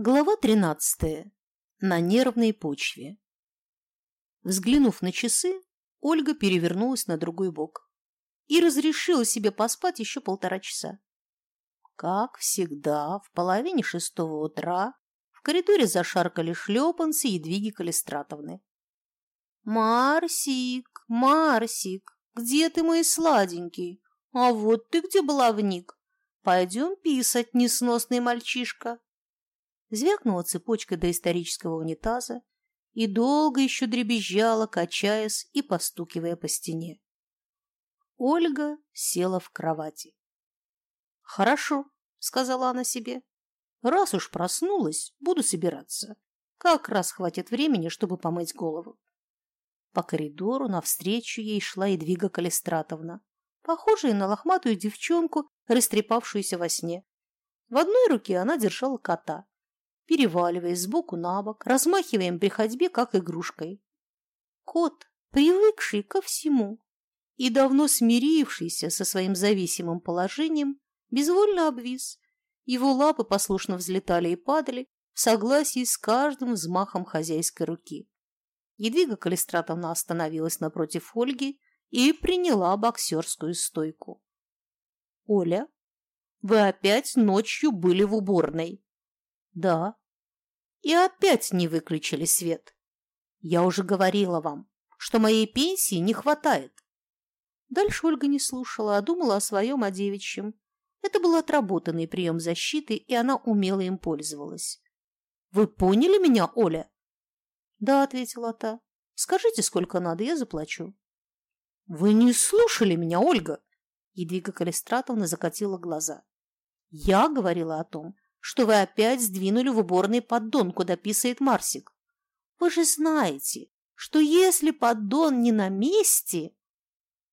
Глава 13. На нервной почве. Взглянув на часы, Ольга перевернулась на другой бок и разрешила себе поспать еще полтора часа. Как всегда, в половине шестого утра в коридоре зашаркали шлепанцы Едвиги Калистратовны. «Марсик, Марсик, где ты, мой сладенький? А вот ты где, баловник? Пойдем писать, несносный мальчишка!» Звякнула цепочка доисторического унитаза и долго еще дребезжала, качаясь и постукивая по стене. Ольга села в кровати. «Хорошо», — сказала она себе. «Раз уж проснулась, буду собираться. Как раз хватит времени, чтобы помыть голову». По коридору навстречу ей шла Едвига Калистратовна, похожая на лохматую девчонку, растрепавшуюся во сне. В одной руке она держала кота, переваливаясь сбоку на бок, размахиваем при ходьбе, как игрушкой. Кот, привыкший ко всему и давно смирившийся со своим зависимым положением, безвольно обвис. Его лапы послушно взлетали и падали в согласии с каждым взмахом хозяйской руки. Едвига Калистратовна остановилась напротив Ольги и приняла боксерскую стойку. «Оля, вы опять ночью были в уборной?» «Да, и опять не выключили свет. Я уже говорила вам, что моей пенсии не хватает. Дальше Ольга не слушала, а думала о своем, о девичьем. Это был отработанный прием защиты, и она умело им пользовалась. «Вы поняли меня, Оля?» «Да», — ответила та. «Скажите, сколько надо, я заплачу». «Вы не слушали меня, Ольга!» Едвига Калистратовна закатила глаза. «Я говорила о том, что вы опять сдвинули в уборный поддон, куда писает Марсик. Вы же знаете, что если поддон не на месте...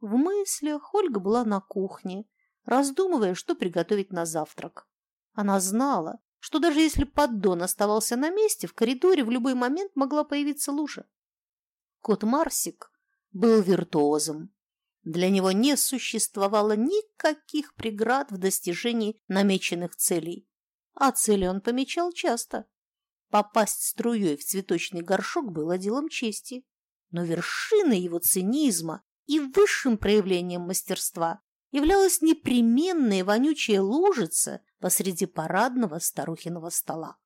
В мыслях Ольга была на кухне, раздумывая, что приготовить на завтрак. Она знала, что даже если поддон оставался на месте, в коридоре в любой момент могла появиться лужа. Кот Марсик был виртуозом. Для него не существовало никаких преград в достижении намеченных целей а цели он помечал часто. Попасть струей в цветочный горшок было делом чести. Но вершиной его цинизма и высшим проявлением мастерства являлась непременная вонючая лужица посреди парадного старухиного стола.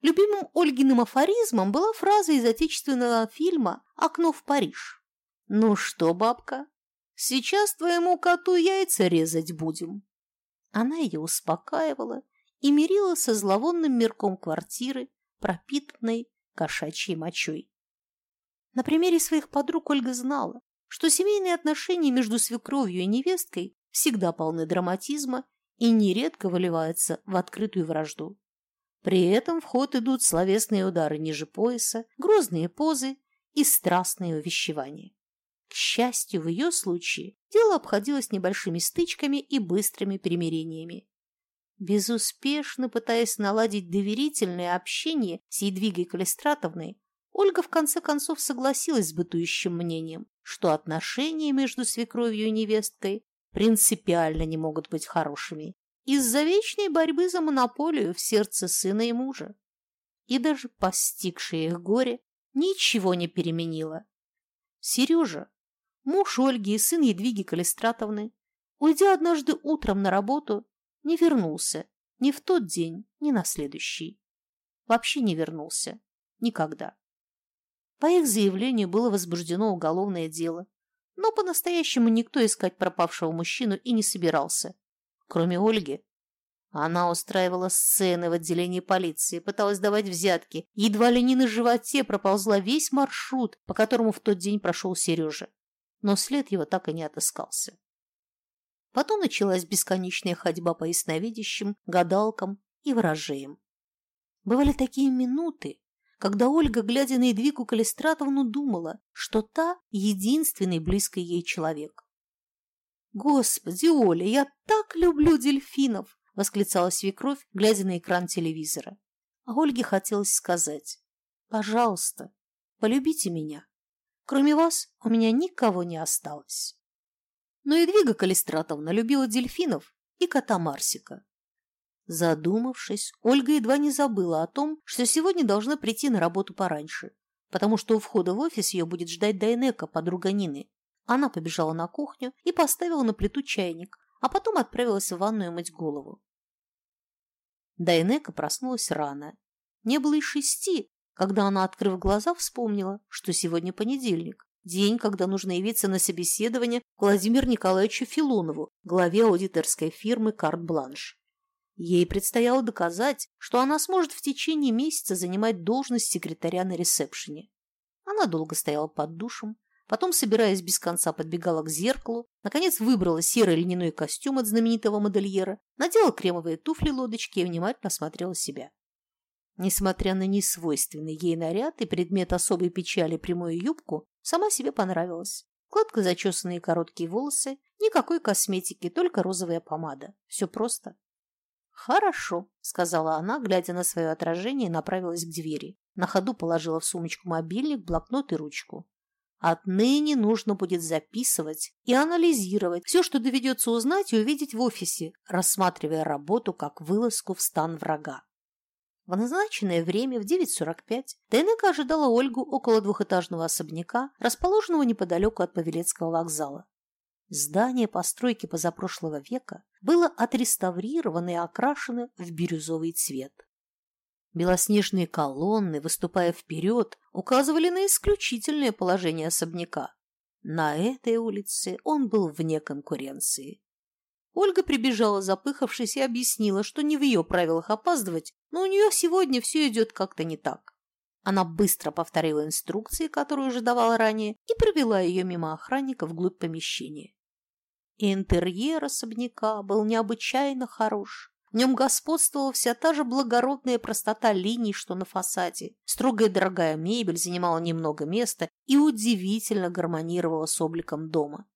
Любимым Ольгиным афоризмом была фраза из отечественного фильма «Окно в Париж». «Ну что, бабка, сейчас твоему коту яйца резать будем». Она ее успокаивала и мирила со зловонным мирком квартиры, пропитанной кошачьей мочой. На примере своих подруг Ольга знала, что семейные отношения между свекровью и невесткой всегда полны драматизма и нередко выливаются в открытую вражду. При этом в ход идут словесные удары ниже пояса, грозные позы и страстные увещевания. К счастью, в ее случае дело обходилось небольшими стычками и быстрыми примирениями. Безуспешно пытаясь наладить доверительное общение с Едвигой Калистратовной, Ольга в конце концов согласилась с бытующим мнением, что отношения между свекровью и невесткой принципиально не могут быть хорошими из-за вечной борьбы за монополию в сердце сына и мужа. И даже постигшее их горе ничего не переменило. Сережа, муж Ольги и сын Едвиги Калистратовны, уйдя однажды утром на работу, не вернулся ни в тот день, ни на следующий. Вообще не вернулся. Никогда. По их заявлению было возбуждено уголовное дело, но по-настоящему никто искать пропавшего мужчину и не собирался, кроме Ольги. Она устраивала сцены в отделении полиции, пыталась давать взятки, едва ли не на животе проползла весь маршрут, по которому в тот день прошел Сережа, но след его так и не отыскался. Потом началась бесконечная ходьба по ясновидящим, гадалкам и ворожеям. Бывали такие минуты, когда Ольга, глядя на Едвигу Калистратовну, думала, что та – единственный близкий ей человек. «Господи, Оля, я так люблю дельфинов!» – восклицала свекровь, глядя на экран телевизора. А Ольге хотелось сказать «Пожалуйста, полюбите меня. Кроме вас у меня никого не осталось». Но Едвига Калистратовна любила дельфинов и кота Марсика. Задумавшись, Ольга едва не забыла о том, что сегодня должна прийти на работу пораньше, потому что у входа в офис ее будет ждать Дайнека, подруга Нины. Она побежала на кухню и поставила на плиту чайник, а потом отправилась в ванную мыть голову. Дайнека проснулась рано. Не было и шести, когда она, открыв глаза, вспомнила, что сегодня понедельник, день, когда нужно явиться на собеседование к Владимиру Николаевичу Филонову, главе аудиторской фирмы «Карт-Бланш». Ей предстояло доказать, что она сможет в течение месяца занимать должность секретаря на ресепшене. Она долго стояла под душем, потом, собираясь без конца, подбегала к зеркалу, наконец выбрала серый льняной костюм от знаменитого модельера, надела кремовые туфли-лодочки и внимательно осмотрела себя. Несмотря на несвойственный ей наряд и предмет особой печали прямую юбку, сама себе понравилась. Гладко зачесанные короткие волосы, никакой косметики, только розовая помада. Все просто. «Хорошо», — сказала она, глядя на свое отражение, направилась к двери. На ходу положила в сумочку мобильник, блокнот и ручку. Отныне нужно будет записывать и анализировать все, что доведется узнать и увидеть в офисе, рассматривая работу как вылазку в стан врага. В назначенное время в 9.45 Дайнека ожидала Ольгу около двухэтажного особняка, расположенного неподалеку от Павелецкого вокзала. Здание постройки позапрошлого века было отреставрировано и окрашено в бирюзовый цвет. Белоснежные колонны, выступая вперед, указывали на исключительное положение особняка. На этой улице он был вне конкуренции. Ольга прибежала, запыхавшись, и объяснила, что не в ее правилах опаздывать, но у нее сегодня все идет как-то не так. Она быстро повторила инструкции, которые уже давала ранее, и провела ее мимо охранника вглубь помещения. Интерьер особняка был необычайно хорош. В нем господствовала вся та же благородная простота линий, что на фасаде. Строгая дорогая мебель занимала немного места и удивительно гармонировала с обликом дома.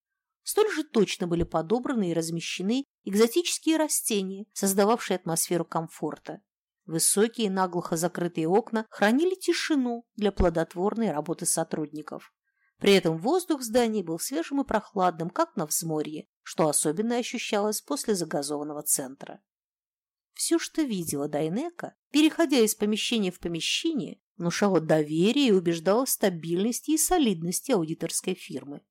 Столь же точно были подобраны и размещены экзотические растения, создававшие атмосферу комфорта. Высокие наглухо закрытые окна хранили тишину для плодотворной работы сотрудников. При этом воздух в здании был свежим и прохладным, как на взморье, что особенно ощущалось после загазованного центра. Все, что видела Дайнека, переходя из помещения в помещение, внушало доверие и убеждало в стабильности и солидности аудиторской фирмы.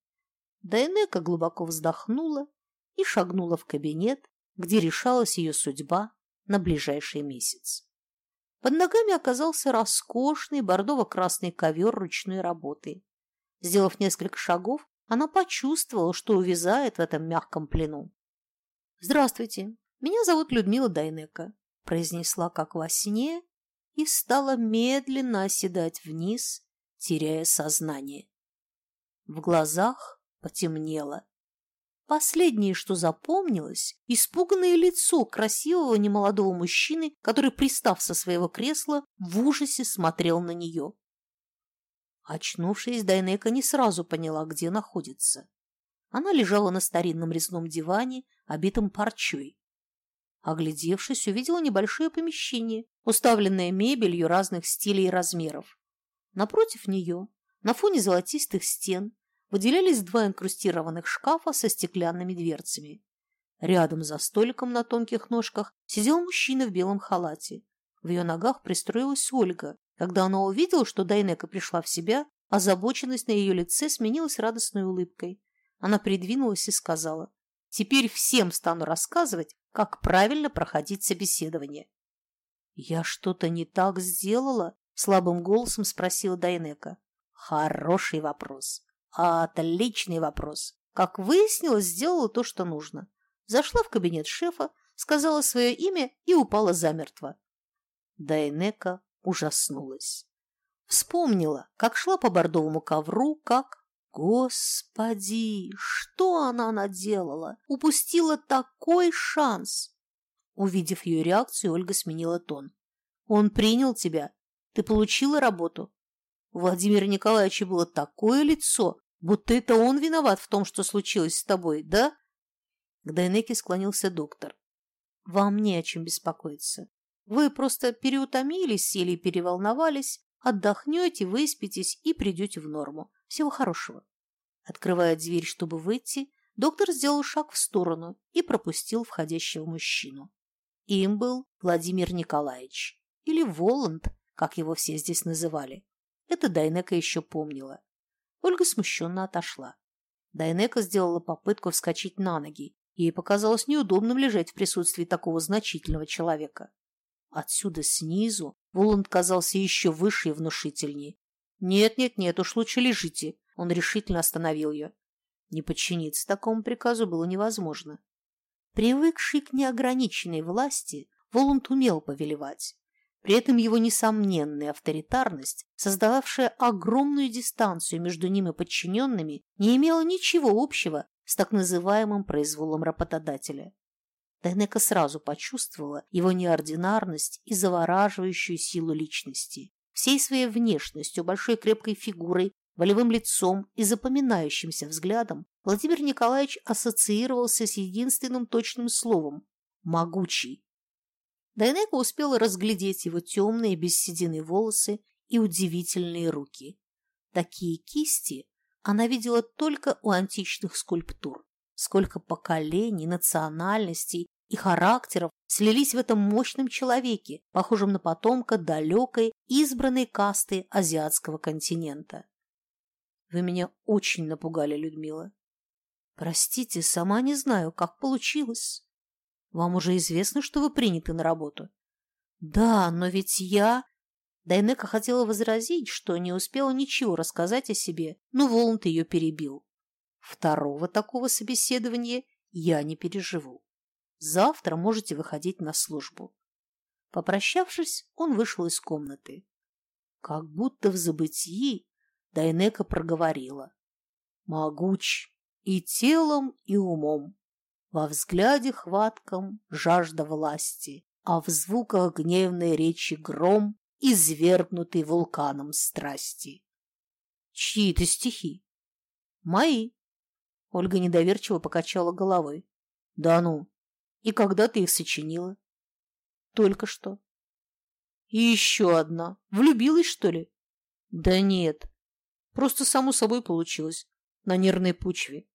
Дайнека глубоко вздохнула и шагнула в кабинет, где решалась ее судьба на ближайший месяц. Под ногами оказался роскошный бордово-красный ковер ручной работы. Сделав несколько шагов, она почувствовала, что увязает в этом мягком плену. «Здравствуйте, меня зовут Людмила Дайнека», – произнесла как во сне и стала медленно оседать вниз, теряя сознание. В глазах потемнело. Последнее, что запомнилось, испуганное лицо красивого немолодого мужчины, который, пристав со своего кресла, в ужасе смотрел на нее. Очнувшись, Дайнека не сразу поняла, где находится. Она лежала на старинном резном диване, обитом парчой. Оглядевшись, увидела небольшое помещение, уставленное мебелью разных стилей и размеров. Напротив нее, на фоне золотистых стен, выделялись два инкрустированных шкафа со стеклянными дверцами. Рядом за столиком на тонких ножках сидел мужчина в белом халате. В ее ногах пристроилась Ольга. Когда она увидела, что Дайнека пришла в себя, озабоченность на ее лице сменилась радостной улыбкой. Она придвинулась и сказала, «Теперь всем стану рассказывать, как правильно проходить собеседование». «Я что-то не так сделала?» – слабым голосом спросила Дайнека. «Хороший вопрос. Отличный вопрос. Как выяснилось, сделала то, что нужно. Зашла в кабинет шефа, сказала свое имя и упала замертво. Дайнека ужаснулась. Вспомнила, как шла по бордовому ковру, как... Господи, что она наделала? Упустила такой шанс! Увидев ее реакцию, Ольга сменила тон. Он принял тебя. Ты получила работу. У Владимира Николаевича было такое лицо, будто это он виноват в том, что случилось с тобой, да? К Дайнеке склонился доктор. Вам не о чем беспокоиться. Вы просто переутомились или переволновались, отдохнете, выспитесь и придете в норму. Всего хорошего. Открывая дверь, чтобы выйти, доктор сделал шаг в сторону и пропустил входящего мужчину. Им был Владимир Николаевич, или Воланд, как его все здесь называли. Это Дайнека еще помнила. Ольга смущенно отошла. Дайнека сделала попытку вскочить на ноги. Ей показалось неудобным лежать в присутствии такого значительного человека. Отсюда снизу Воланд казался еще выше и внушительнее. «Нет-нет-нет, уж лучше лежите», — он решительно остановил ее. Не подчиниться такому приказу было невозможно. Привыкший к неограниченной власти, Воланд умел повелевать. При этом его несомненная авторитарность, создававшая огромную дистанцию между ним и подчиненными, не имела ничего общего с так называемым произволом работодателя. Дайнека сразу почувствовала его неординарность и завораживающую силу личности. Всей своей внешностью, большой крепкой фигурой, волевым лицом и запоминающимся взглядом Владимир Николаевич ассоциировался с единственным точным словом – «могучий». Дайнека успела разглядеть его темные без седины волосы и удивительные руки. Такие кисти она видела только у античных скульптур. Сколько поколений, национальностей и характеров слились в этом мощном человеке, похожем на потомка далекой, избранной касты азиатского континента. Вы меня очень напугали, Людмила. Простите, сама не знаю, как получилось. Вам уже известно, что вы приняты на работу? Да, но ведь я... Дайнека хотела возразить, что не успела ничего рассказать о себе, но Воланд ее перебил. Второго такого собеседования я не переживу. Завтра можете выходить на службу. Попрощавшись, он вышел из комнаты. Как будто в забытии Дайнека проговорила. Могуч и телом, и умом. Во взгляде хватком жажда власти, а в звуках гневной речи гром извергнутый вулканом страсти. Чьи это стихи? Мои. Ольга недоверчиво покачала головой. Да ну, и когда ты их сочинила? Только что. И еще одна. Влюбилась, что ли? Да нет. Просто само собой получилось. На нервной почве.